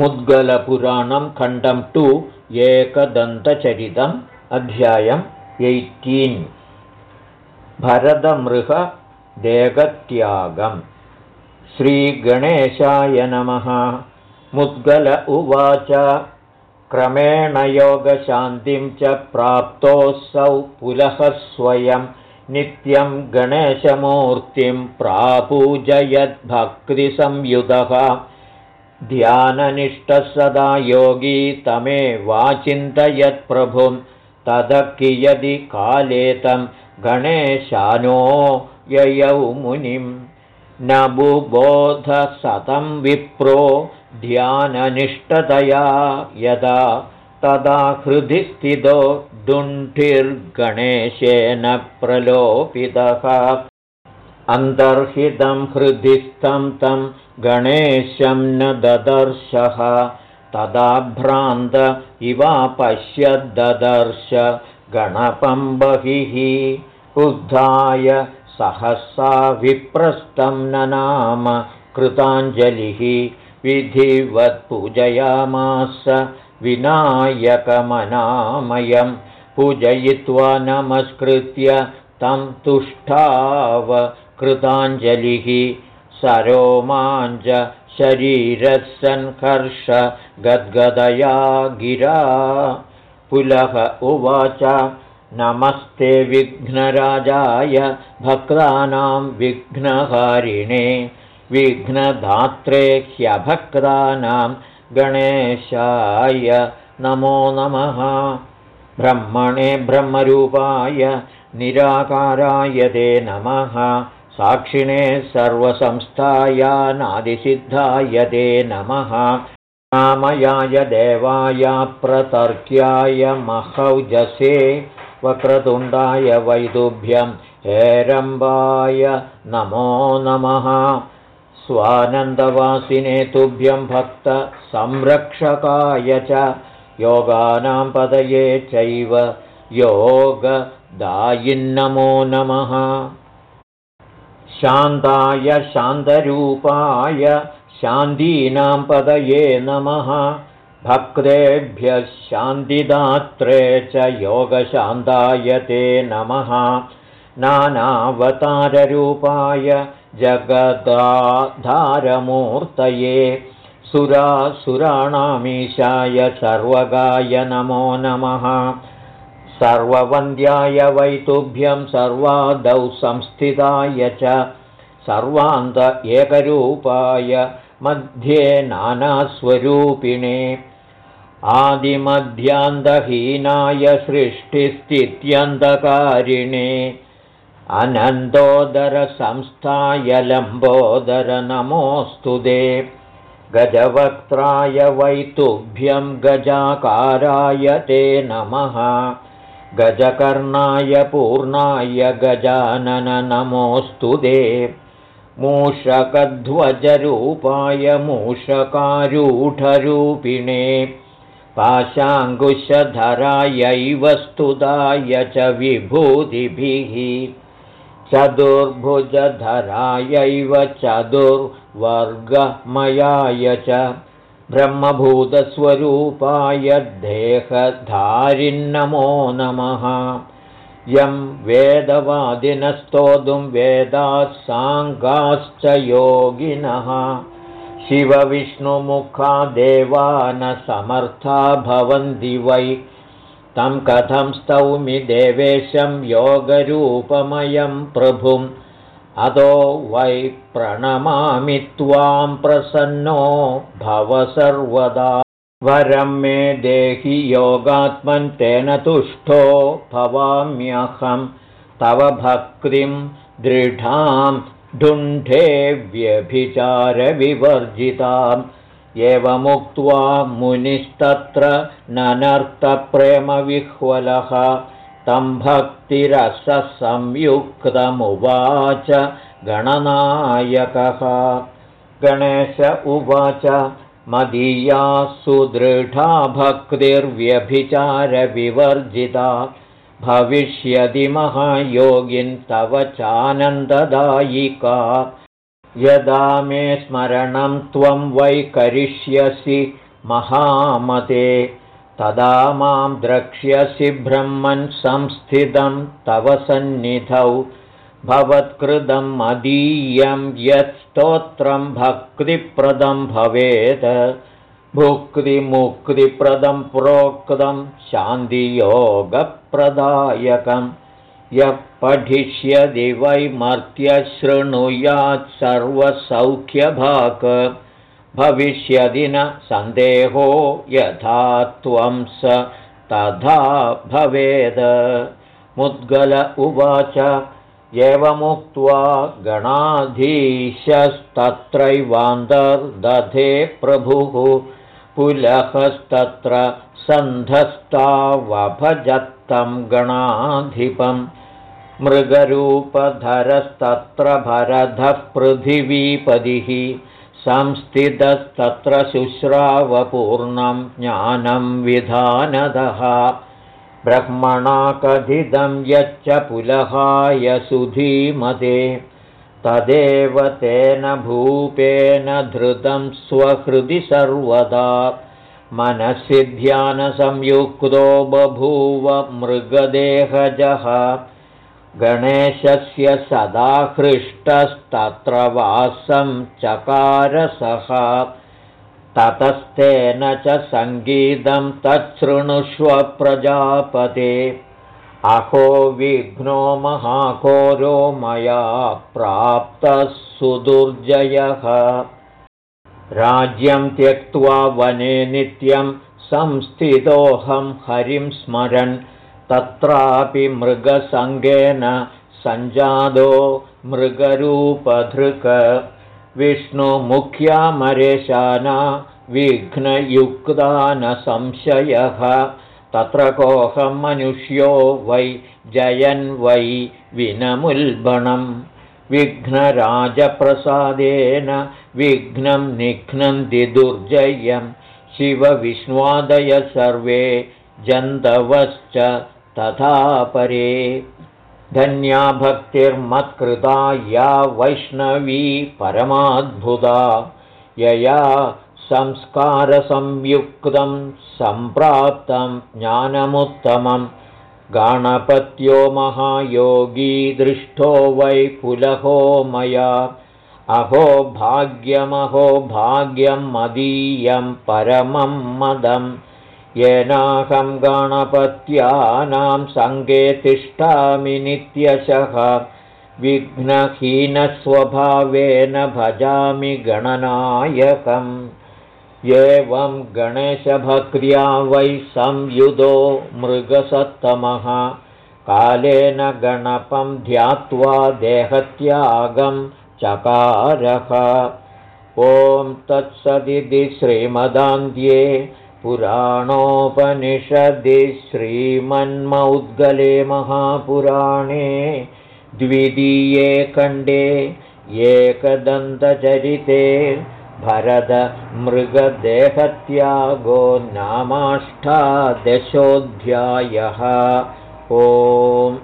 मुद्गलपुराणं खण्डं टु एकदन्तचरितम् अध्यायम् एय्टीन्। भरतमृगदेगत्यागम् श्रीगणेशाय नमः। मुद्गल उवाच। क्रमेण योगशान्तिं च प्राप्तोऽसौ पुलः स्वयं। नित्यं गणेशमूर्तिं प्रापूजयद्भक्तिसंयुधः ध्याननिष्ठः सदा योगी तमे वाचिन्तयत्प्रभुं। तद कियदि काले तं गणेशानो ययौ मुनिं न बुबोधसतं विप्रो ध्याननिष्ठतया यदा तदा हृदि स्थितो दुण्ठिर्गणेशेन प्रलोपितः। अन्तर्हितं हृदिस्थं तं गणेशं न ददर्शः। तदा भ्रान्त इवापश्यद्ददर्श गणपं बहिः। उद्धाय सहसा विप्रस्तं न नाम कृताञ्जलिः। विधिवत्पूजयामास विनायकमनामयं पूजयित्वा नमस्कृत्य तं तुष्टाव कृताञ्जलिः सरोमाञ्च शरीरसन्कर्ष गद्गदया गिरा। पुलः उवाच नमस्ते विघ्नराजाय भक्तानां विघ्नहारिणे। विघ्नधात्रे ह्यभक्तानां गणेशाय नमो नमः। ब्रह्मणे ब्रह्मरूपाय निराकाराय ते नमः साक्षिणे सर्वसंस्थाया नादिसिद्धाय ते नमः। रामयाय देवाय प्रतर्क्याय महौजसे वक्रतुण्डाय वैदुभ्यं हेरम्बाय नमो नमः। स्वानन्दवासिने तुभ्यं भक्तसंरक्षकाय च योगानां पदये चैव योगदायिन्नमो नमः शान्ताय शान्तरूपाय शान्तीनां पदये नमः। भक्तेभ्यः शान्तिदात्रे च योगशान्ताय ते नमः। नानावताररूपाय जगदाधारमूर्तये सुरासुराणामीशाय सर्वगाय नमो नमः सर्ववन्द्याय वैतुभ्यं सर्वादौ संस्थिताय च सर्वान्त एकरूपाय मध्ये नानास्वरूपिणे आदिमध्यान्तहीनाय सृष्टिस्थित्यन्धकारिणे अनन्तोदरसंस्थाय लम्बोदरनमोऽस्तु दे गजवक्त्राय वैतुभ्यं गजाकाराय ते नमः गजकर्णाय पूर्णाय गजानन नमोऽस्तु दे। मूषकध्वजरूपाय मूषकारूढरूपिणे। पाशाङ्कुशधरायैव स्तुताय च विभूतिभिः। चतुर्भुजधरायैव चतुर्वर्गमयाय च ब्रह्मभूतस्वरूपाय देहधारिन्नमो नमः। यं वेदवादिनस्तोतुं वेदाः साङ्गाश्च योगिनः। शिवविष्णुमुखा देवा न समर्था भवन्ति वै। तं कथं स्तौमि देवेशं योगरूपमयं प्रभुम् अतो वै प्रणमामि त्वां प्रसन्नो भव सर्वदा। वरं मे देहि योगात्मन् तेन तुष्टो भवाम्यहं। तव भक्तिं दृढां ढुण्ढे व्यभिचारविवर्जिताम्। एवमुक्त्वा मुनिस्तत्र ननर्तप्रेमविह्वलः तं भक्तिरसंयुक्तमुवाच गणनायकः। गणेश उवाच मदीया सुदृढा भक्तिर्व्यभिचारविवर्जिता भविष्यति महायोगिन् तव चानन्ददायिका। यदा मे स्मरणं त्वं वै करिष्यसि महामते तदा मां द्रक्ष्यसि ब्रह्मन् संस्थितं तव सन्निधौ भवत्कृतं मदीयं यत् स्तोत्रं भक्तिप्रदं भवेत्। भुक्तिमुक्तिप्रदं प्रोक्तं शान्तियोगप्रदायकम् यः पठिष्यदि वैमर्त्यशृणुयात् सर्वसौख्यभाक् भविष्यदि न सन्देहो यथा त्वं स तथा भवेद। मुद्गल उवाच एवमुक्त्वा गणाधीशस्तत्रैवान्तर्दधे प्रभुः। पुलहस्तत्र सन्धस्तावभजत्तं गणाधिपम् मृगरूपधरस्तत्र भरधः पृथिवीपदिः संस्थितस्तत्र शुश्रावपूर्णं ज्ञानं विधानदः। ब्रह्मणा कथितं यच्च पुलहाय सुधीमते। तदेव तेन भूपेन धृतं स्वहृदि सर्वदा। मनसि ध्यानसंयुक्तो बभूव मृगदेहजः गणेशस्य सदा हृष्टस्तत्र वासं चकारसः। ततस्तेन च सङ्गीतं तच्छृणुष्व प्रजापते। अहो विघ्नो महाघोरो मया प्राप्तः सुदुर्जयः राज्यं त्यक्त्वा वने नित्यं संस्थितोऽहं हरिं स्मरन् तत्रापि मृगसङ्गेन सञ्जातो मृगरूपधृक। विष्णुमुख्यामरेशाना विघ्नयुक्ता न संशयः तत्र कोऽहं मनुष्यो वै जयन् वै विनमुल्बणम्। विघ्नराजप्रसादेन विघ्नं निघ्नन्ति दुर्जयं शिवविष्णुवादय सर्वे जन्तवश्च तथा परे धन्या भक्तिर्मत्कृता या वैष्णवी परमाद्भुता यया संस्कारसंयुक्तं सम्प्राप्तं ज्ञानमुत्तमं। गणपत्यो महायोगी दृष्टो वै पुलहो मया। अहो भाग्यमहो भाग्यं मदीयं परमं मदम् येनाहं गणपत्यानां सङ्गे तिष्ठामि नित्यशः। विघ्नहीनस्वभावेन भजामि गणनायकम्। एवं गणेशभक्र्या वै संयुधो मृगसत्तमः। कालेन गणपं ध्यात्वा देहत्यागं चकारः। ॐ तत्सदिति श्रीमदान्ध्ये पुराणोपनिषदि श्रीमन्मौद्गले महापुराणे द्वितीये खण्डे एकदन्तचरिते भरतमृगदेहत्यागो नामाष्टादशोऽध्यायः। ओम्